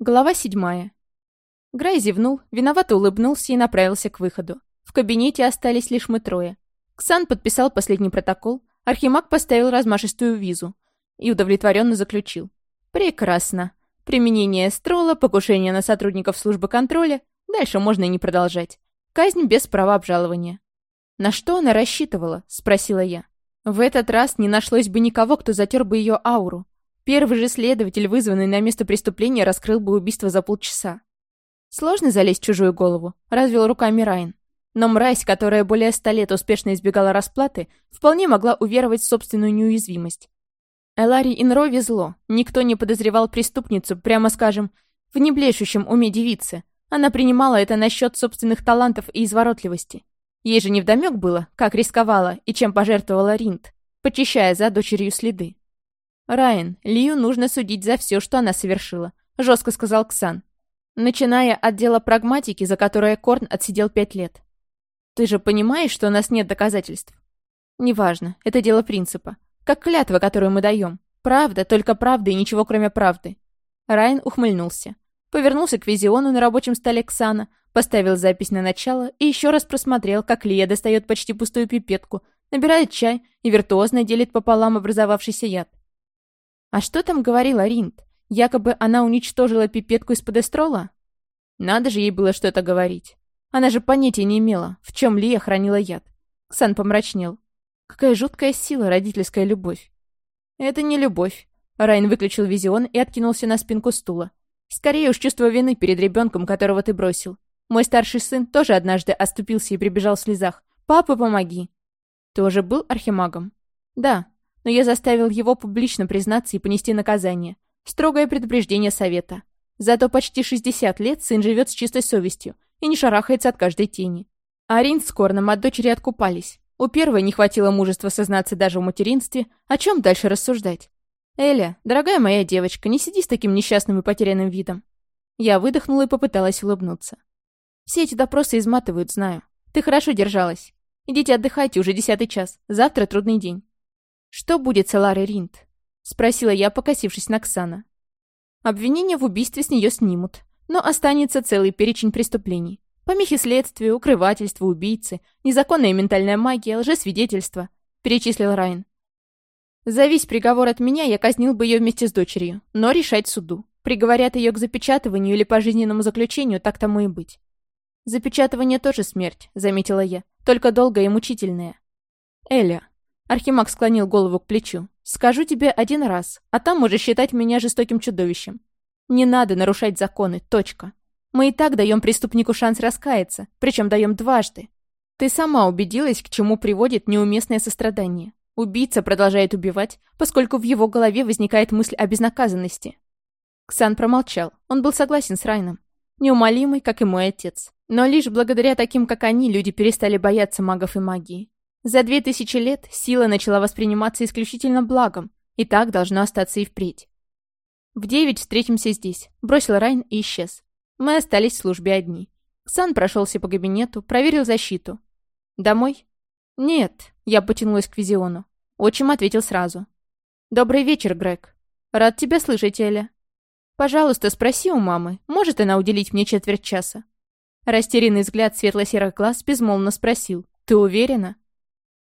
Глава седьмая. Грай зевнул, виновато улыбнулся и направился к выходу. В кабинете остались лишь мы трое. Ксан подписал последний протокол, Архимаг поставил размашистую визу и удовлетворенно заключил. «Прекрасно. Применение строла, покушение на сотрудников службы контроля. Дальше можно и не продолжать. Казнь без права обжалования». «На что она рассчитывала?» — спросила я. В этот раз не нашлось бы никого, кто затер бы ее ауру. Первый же следователь, вызванный на место преступления, раскрыл бы убийство за полчаса. Сложно залезть в чужую голову, развел руками Райан. Но мразь, которая более ста лет успешно избегала расплаты, вполне могла уверовать в собственную неуязвимость. Элари Инро везло. Никто не подозревал преступницу, прямо скажем, в неблещущем уме девицы. Она принимала это насчет собственных талантов и изворотливости. Ей же невдомёк было, как рисковала и чем пожертвовала Ринд, почищая за дочерью следы. «Райан, Лию нужно судить за все, что она совершила», — жестко сказал Ксан. Начиная от дела прагматики, за которое Корн отсидел пять лет. «Ты же понимаешь, что у нас нет доказательств?» «Неважно, это дело принципа. Как клятва, которую мы даем. Правда, только правда и ничего кроме правды». Райан ухмыльнулся. Повернулся к визиону на рабочем столе Ксана, поставил запись на начало и еще раз просмотрел, как Лия достает почти пустую пипетку, набирает чай и виртуозно делит пополам образовавшийся яд. А что там говорила Ринд? Якобы она уничтожила пипетку из подестрола? Надо же ей было что-то говорить. Она же понятия не имела, в чем Лия хранила яд. Ксан помрачнел. Какая жуткая сила родительская любовь. Это не любовь. Райн выключил визион и откинулся на спинку стула. Скорее уж чувство вины перед ребенком, которого ты бросил. Мой старший сын тоже однажды оступился и прибежал в слезах. «Папа, помоги!» Ты уже был архимагом? Да, но я заставил его публично признаться и понести наказание. Строгое предупреждение совета. Зато почти 60 лет сын живет с чистой совестью и не шарахается от каждой тени. Арин с Корном от дочери откупались. У первой не хватило мужества сознаться даже в материнстве, о чем дальше рассуждать. «Эля, дорогая моя девочка, не сиди с таким несчастным и потерянным видом». Я выдохнула и попыталась улыбнуться. «Все эти допросы изматывают, знаю. Ты хорошо держалась. Идите отдыхайте, уже десятый час. Завтра трудный день. «Что будет с Эларой Ринд?» — спросила я, покосившись на Ксана. Обвинение в убийстве с нее снимут, но останется целый перечень преступлений. Помехи следствию, укрывательство, убийцы, незаконная ментальная магия, лжесвидетельство, перечислил Райан. Завись приговор от меня, я казнил бы ее вместе с дочерью, но решать суду. Приговорят ее к запечатыванию или пожизненному заключению, так тому и быть. Запечатывание тоже смерть, заметила я, только долгая и мучительная. Эля, Архимаг склонил голову к плечу. «Скажу тебе один раз, а там можешь считать меня жестоким чудовищем. Не надо нарушать законы, точка. Мы и так даем преступнику шанс раскаяться, причем даем дважды. Ты сама убедилась, к чему приводит неуместное сострадание. Убийца продолжает убивать, поскольку в его голове возникает мысль о безнаказанности». Ксан промолчал. Он был согласен с Райном. Неумолимый, как и мой отец. Но лишь благодаря таким, как они, люди перестали бояться магов и магии. За две тысячи лет сила начала восприниматься исключительно благом, и так должно остаться и впредь. В девять встретимся здесь. Бросил Райн и исчез. Мы остались в службе одни. Ксан прошелся по кабинету, проверил защиту. «Домой?» «Нет», — я потянулась к Визиону. Отчим ответил сразу. «Добрый вечер, Грег. Рад тебя слышать, Эля. Пожалуйста, спроси у мамы, может она уделить мне четверть часа?» Растерянный взгляд светло-серых глаз безмолвно спросил. «Ты уверена?»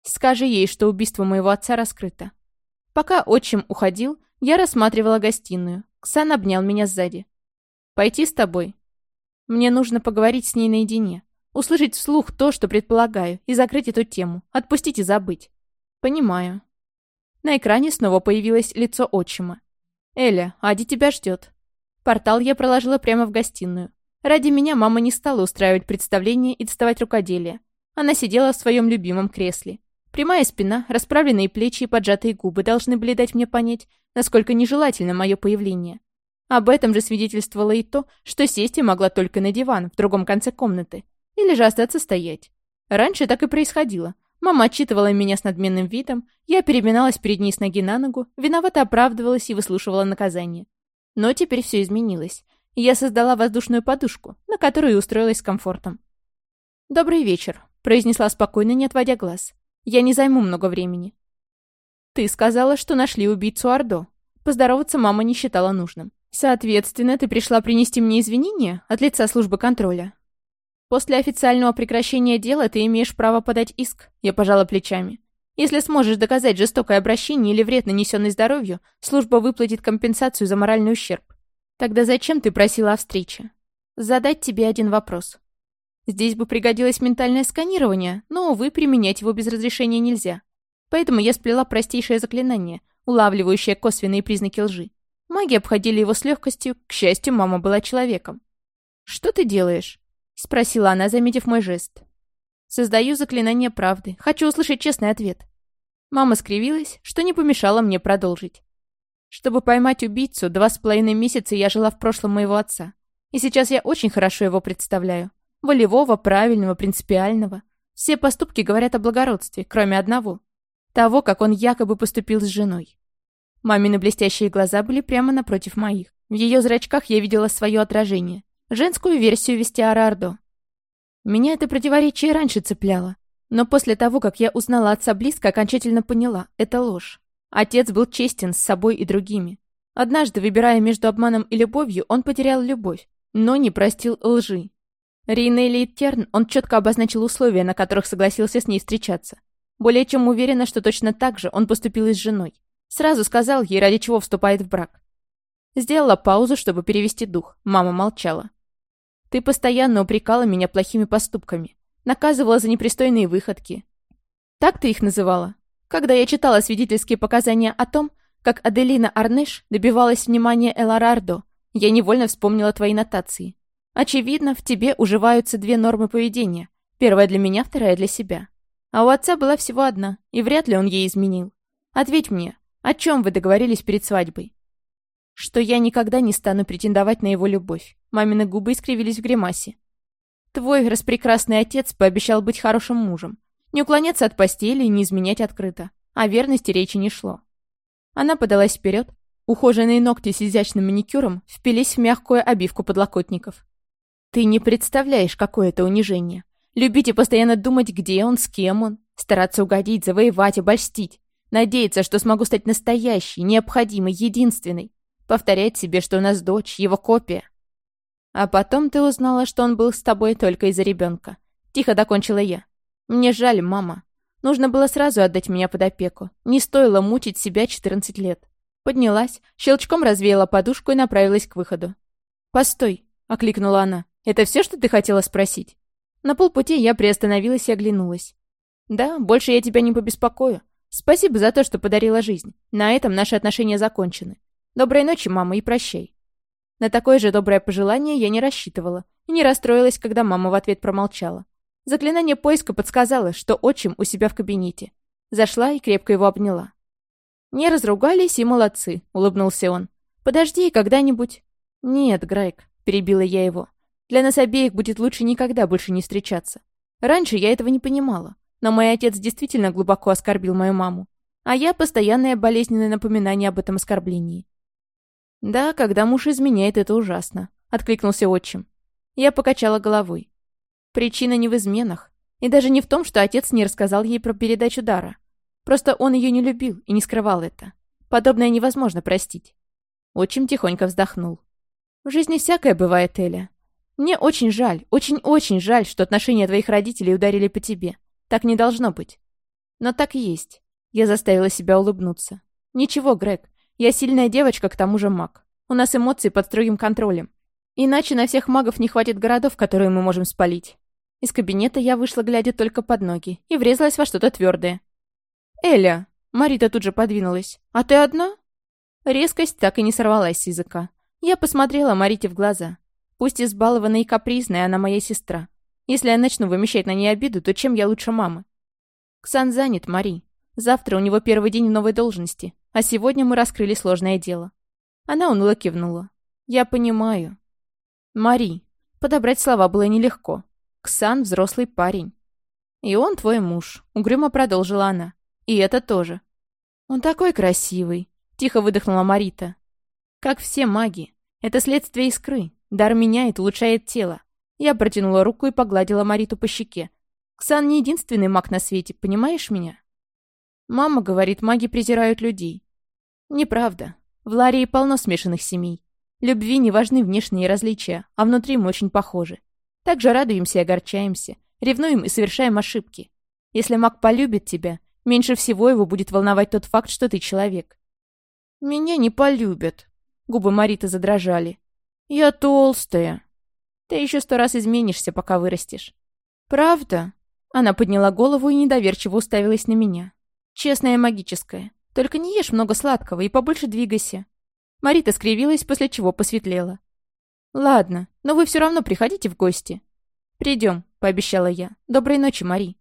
Скажи ей, что убийство моего отца раскрыто. Пока отчим уходил, я рассматривала гостиную. Ксан обнял меня сзади. «Пойти с тобой?» «Мне нужно поговорить с ней наедине. Услышать вслух то, что предполагаю, и закрыть эту тему. Отпустить и забыть». «Понимаю». На экране снова появилось лицо отчима. «Эля, Ади тебя ждет». Портал я проложила прямо в гостиную. Ради меня мама не стала устраивать представление и доставать рукоделие. Она сидела в своем любимом кресле. Прямая спина, расправленные плечи и поджатые губы должны были дать мне понять, насколько нежелательно мое появление. Об этом же свидетельствовало и то, что сесть я могла только на диван в другом конце комнаты, или же остаться стоять. Раньше так и происходило. Мама отчитывала меня с надменным видом, я переминалась перед ней с ноги на ногу, виновато оправдывалась и выслушивала наказание. Но теперь все изменилось. Я создала воздушную подушку, на которую устроилась с комфортом. «Добрый вечер», — произнесла спокойно, не отводя глаз. Я не займу много времени. Ты сказала, что нашли убийцу Ордо. Поздороваться мама не считала нужным. Соответственно, ты пришла принести мне извинения от лица службы контроля? После официального прекращения дела ты имеешь право подать иск, я пожала плечами. Если сможешь доказать жестокое обращение или вред, нанесенный здоровью, служба выплатит компенсацию за моральный ущерб. Тогда зачем ты просила о встрече? Задать тебе один вопрос. Здесь бы пригодилось ментальное сканирование, но, увы, применять его без разрешения нельзя. Поэтому я сплела простейшее заклинание, улавливающее косвенные признаки лжи. Маги обходили его с легкостью, к счастью, мама была человеком. «Что ты делаешь?» — спросила она, заметив мой жест. «Создаю заклинание правды. Хочу услышать честный ответ». Мама скривилась, что не помешало мне продолжить. Чтобы поймать убийцу, два с половиной месяца я жила в прошлом моего отца. И сейчас я очень хорошо его представляю. Волевого, правильного, принципиального. Все поступки говорят о благородстве, кроме одного. Того, как он якобы поступил с женой. Мамины блестящие глаза были прямо напротив моих. В ее зрачках я видела свое отражение. Женскую версию Вестиара Ордо. Меня это противоречие раньше цепляло. Но после того, как я узнала отца близко, окончательно поняла – это ложь. Отец был честен с собой и другими. Однажды, выбирая между обманом и любовью, он потерял любовь, но не простил лжи. Рейнелли Терн он четко обозначил условия, на которых согласился с ней встречаться. Более чем уверена, что точно так же он поступил и с женой. Сразу сказал ей, ради чего вступает в брак. Сделала паузу, чтобы перевести дух. Мама молчала. «Ты постоянно упрекала меня плохими поступками. Наказывала за непристойные выходки. Так ты их называла? Когда я читала свидетельские показания о том, как Аделина Арнеш добивалась внимания Эларардо, я невольно вспомнила твои нотации. Очевидно, в тебе уживаются две нормы поведения. Первая для меня, вторая для себя. А у отца была всего одна, и вряд ли он ей изменил. Ответь мне, о чем вы договорились перед свадьбой? Что я никогда не стану претендовать на его любовь. Мамины губы искривились в гримасе. Твой распрекрасный отец пообещал быть хорошим мужем. Не уклоняться от постели и не изменять открыто. О верности речи не шло. Она подалась вперед. Ухоженные ногти с изящным маникюром впились в мягкую обивку подлокотников. Ты не представляешь, какое это унижение. Любить и постоянно думать, где он, с кем он. Стараться угодить, завоевать, обольстить. Надеяться, что смогу стать настоящей, необходимой, единственной. Повторять себе, что у нас дочь, его копия. А потом ты узнала, что он был с тобой только из-за ребенка. Тихо докончила я. Мне жаль, мама. Нужно было сразу отдать меня под опеку. Не стоило мучить себя 14 лет. Поднялась, щелчком развеяла подушку и направилась к выходу. «Постой», — окликнула она. «Это все, что ты хотела спросить?» На полпути я приостановилась и оглянулась. «Да, больше я тебя не побеспокою. Спасибо за то, что подарила жизнь. На этом наши отношения закончены. Доброй ночи, мама, и прощай. На такое же доброе пожелание я не рассчитывала и не расстроилась, когда мама в ответ промолчала. Заклинание поиска подсказало, что отчим у себя в кабинете. Зашла и крепко его обняла. «Не разругались и молодцы», — улыбнулся он. «Подожди когда-нибудь...» «Нет, Грейк», — перебила я его. «Для нас обеих будет лучше никогда больше не встречаться. Раньше я этого не понимала. Но мой отец действительно глубоко оскорбил мою маму, а я постоянное болезненное напоминание об этом оскорблении. «Да, когда муж изменяет, это ужасно», — откликнулся отчим. Я покачала головой. Причина не в изменах, и даже не в том, что отец не рассказал ей про передачу дара. Просто он ее не любил и не скрывал это. Подобное невозможно простить. Отчим тихонько вздохнул. В жизни всякое бывает, Эля. Мне очень жаль, очень-очень жаль, что отношения твоих родителей ударили по тебе. Так не должно быть. Но так есть. Я заставила себя улыбнуться. Ничего, Грег. Я сильная девочка, к тому же маг. У нас эмоции под строгим контролем. Иначе на всех магов не хватит городов, которые мы можем спалить. Из кабинета я вышла, глядя только под ноги, и врезалась во что-то твердое. «Эля!» Марита тут же подвинулась. «А ты одна?» Резкость так и не сорвалась с языка. Я посмотрела Марите в глаза. Пусть избалованная и капризная, она моя сестра. Если я начну вымещать на ней обиду, то чем я лучше мамы? Ксан занят, Мари. Завтра у него первый день новой должности, а сегодня мы раскрыли сложное дело. Она уныло кивнула. Я понимаю. Мари. Подобрать слова было нелегко. Ксан — взрослый парень. И он твой муж, угрюмо продолжила она. И это тоже. Он такой красивый. Тихо выдохнула Марита. Как все маги. Это следствие искры. Дар меняет, улучшает тело. Я протянула руку и погладила Мариту по щеке. «Ксан не единственный маг на свете, понимаешь меня?» Мама говорит, маги презирают людей. Неправда. В Ларии полно смешанных семей. Любви не важны внешние различия, а внутри мы очень похожи. Также радуемся и огорчаемся, ревнуем и совершаем ошибки. Если маг полюбит тебя, меньше всего его будет волновать тот факт, что ты человек. «Меня не полюбят», — губы Мариты задрожали. «Я толстая». «Ты еще сто раз изменишься, пока вырастешь». «Правда?» Она подняла голову и недоверчиво уставилась на меня. «Честная магическая. Только не ешь много сладкого и побольше двигайся». Марита скривилась, после чего посветлела. «Ладно, но вы все равно приходите в гости». «Придем», — пообещала я. «Доброй ночи, Мари».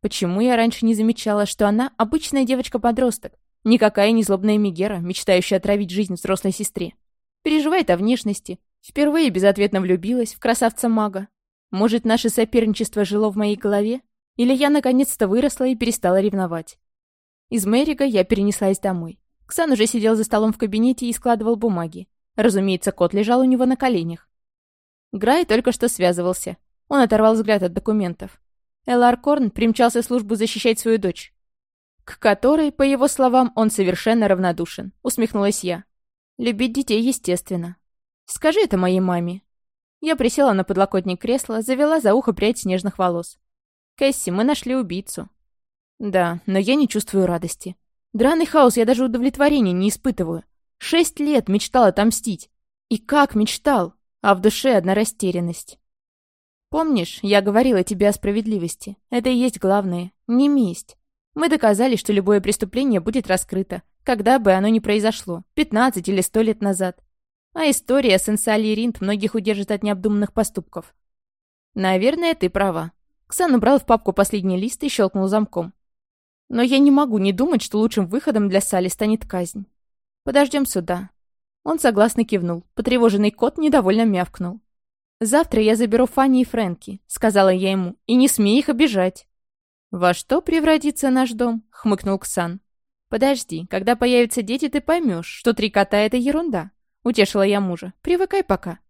Почему я раньше не замечала, что она обычная девочка-подросток, никакая не злобная Мегера, мечтающая отравить жизнь взрослой сестре? Переживает о внешности, впервые безответно влюбилась в красавца-мага. Может, наше соперничество жило в моей голове? Или я наконец-то выросла и перестала ревновать? Из Мэрига я перенеслась домой. Ксан уже сидел за столом в кабинете и складывал бумаги. Разумеется, кот лежал у него на коленях. Грай только что связывался. Он оторвал взгляд от документов. Элар Корн примчался в службу защищать свою дочь. К которой, по его словам, он совершенно равнодушен. Усмехнулась я. Любить детей, естественно. Скажи это моей маме. Я присела на подлокотник кресла, завела за ухо прядь снежных волос. «Кэсси, мы нашли убийцу». «Да, но я не чувствую радости. Драный хаос я даже удовлетворения не испытываю. Шесть лет мечтал отомстить. И как мечтал, а в душе одна растерянность. Помнишь, я говорила тебе о справедливости? Это и есть главное, не месть. Мы доказали, что любое преступление будет раскрыто, когда бы оно ни произошло, 15 или 100 лет назад. А история Сенсали Ринт многих удержит от необдуманных поступков. Наверное, ты права. Ксан убрал в папку последний лист и щелкнул замком. Но я не могу не думать, что лучшим выходом для Сали станет казнь. Подождем сюда. Он согласно кивнул. Потревоженный кот недовольно мявкнул. «Завтра я заберу Фанни и Фрэнки», — сказала я ему, — «и не смей их обижать». «Во что превратится наш дом?» — хмыкнул Ксан. «Подожди, когда появятся дети, ты поймешь, что три кота — это ерунда. Утешила я мужа. «Привыкай пока».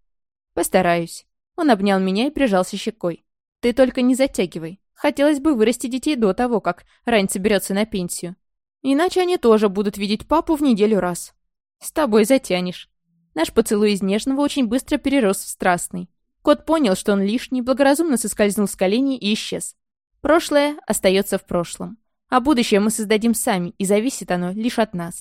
«Постараюсь». Он обнял меня и прижался щекой. «Ты только не затягивай. Хотелось бы вырасти детей до того, как Райн соберется на пенсию. Иначе они тоже будут видеть папу в неделю раз. С тобой затянешь». Наш поцелуй из нежного очень быстро перерос в страстный. Кот понял, что он лишний, благоразумно соскользнул с коленей и исчез. Прошлое остается в прошлом. А будущее мы создадим сами, и зависит оно лишь от нас.